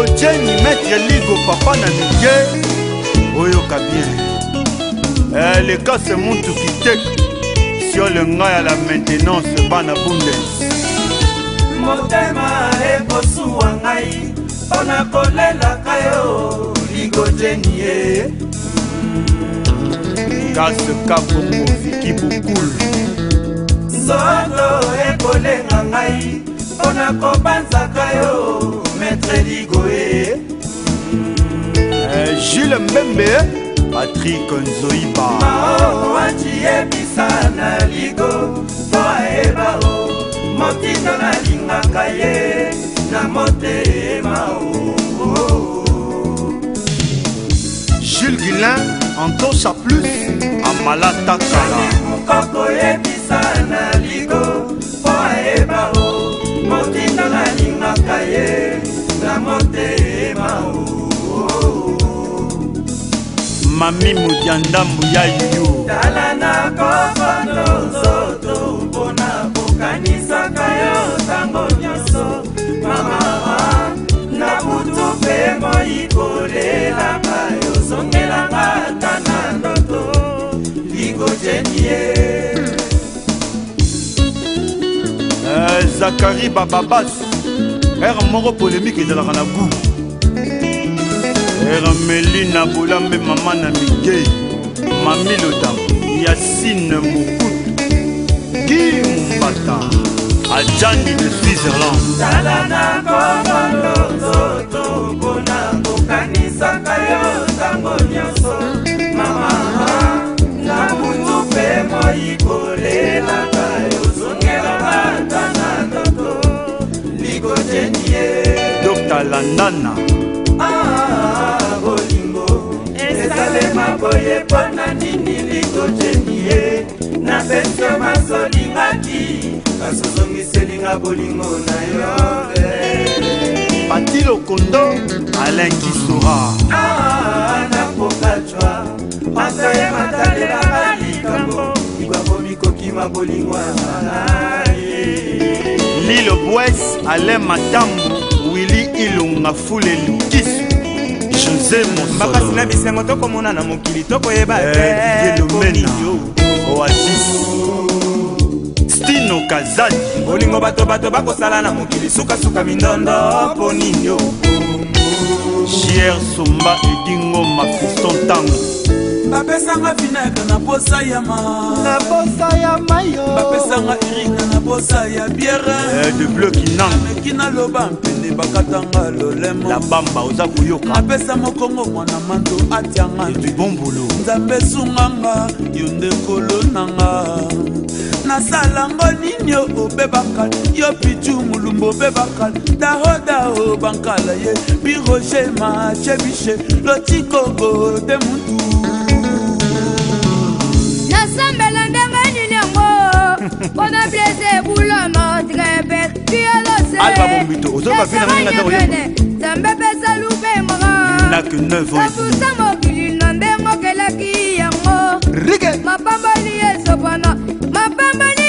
ligo jeni maître ligo papa na mike oyoka bien eh, lekase mutuki te siole ngai ala maintenance bana bunde motema ekosuwa ngai mpo na kolelaka yo ligo jeni ye kase kabongo viki bukulu nzoto ekolenga ngai mpo na kobanzaka yo maître Ligoé eh. eh, Jules Mbembe eh. Patrick Nzoiba Mao atiyebisa na ligo po ayeba o motindo nalingaka ye na motema o Jules Guilin en tosa plus amalata kala mami modia ndambu ya yuyu tala na kokondo nzoto mpona kokanisaka yo ntango nyonso mamawa na butu mpe moi kolelaka yozongelanga ata na ndoto likotenie eh, zakari bababas ere moko polémike ezalaka na gout hermelina bolambe mama na mige mami lodam yasine mokutu gimbata ajani de switzerlandkokanisaka yo ntango nyonso mama na butu mpe moi kolelaka yozongela bata na toto likotenie dokta landana boye mpo na nini lingoteni ye na sense masolingaki kasi ozongiselinga bolingo na yo eh. pati lokondo alankisora ah, nakokatwa masa ye matalelaka likambo likambo mikokima bolingo ya lilo bwes ale matambu wili ilunga fuleli kisi nze mosolo bapasi na bisengo tokomona na mokili tokoyeba te eh, komiyo oasis stino kazali bolingo bato bato bakosala na mokili sukasuka mindondo mpo nini o chier somba edingo mafiston ntango bapesanga vinagre na posa ya mana posa ya mayo bapesanga irika na posa ya biere de blokinameki naloba mpene bakatanga lolemo la bamba oza koyoka napesa mokongo mwana mando atianga bombolo nzambe esunganga yo nde nkolo nanga nasalango nini obebakala yo pitu molumbu obebakala dahodao bankala ye biroge machebiche lotikogo te mutu mbito ozoyoka mpe na ngai ngaza oyambe pesa lubemora nake 9 napusa mokili na nde mokelaki yango rike mapamboli esopana mapamboli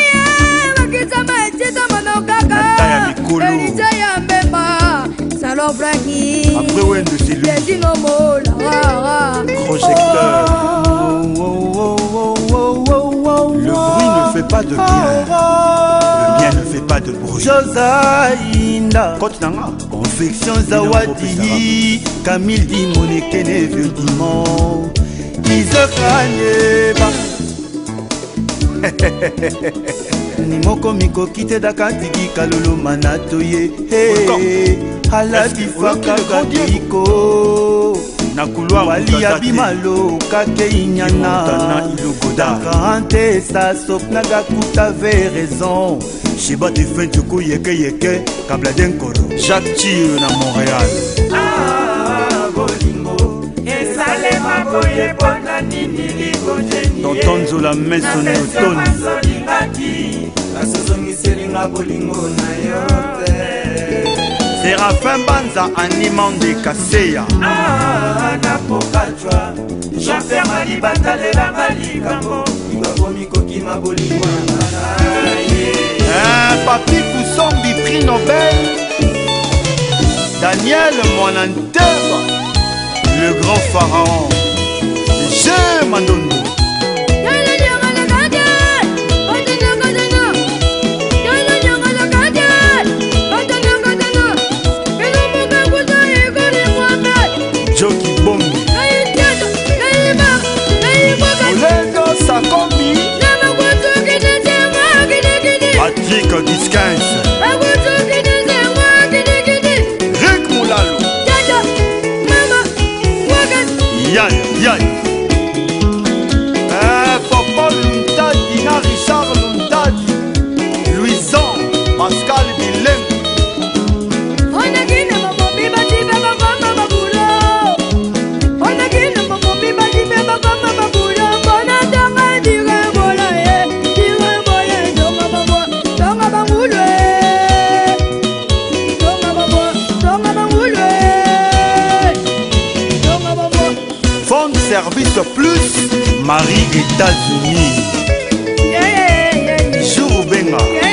ebakisa maetisa mono kaka elija ya mbemba salobraki desinomola projecteur oh, oh, oh, Le bruit ne fait pas de bien. zainda confection zawadi camille dimonekene vieux dimon izekanyeba ni moko mikoki te daka tikika loloma na toye aladifaka katiko hey, na kulwa walia bimaloka keinyana ilokudaka ante sasop nagakuta ve raison sheba defin tuku yekeyeke kabla denkoro jacques tire na montréal ah, tonton nzola mesone otoni basozongiselinga bolingo na yo te serafin banza animande kaseya ah, ah, ah, nakopatwa jansema libanda lelanga likambo bakomi kokima bolimwa eh, papi kusombi prix nobel daniel mwananteba le grand pharaon je mandon Fonds de service plus Marie États-Unis. Yeah, yeah, yeah, Jour Benga.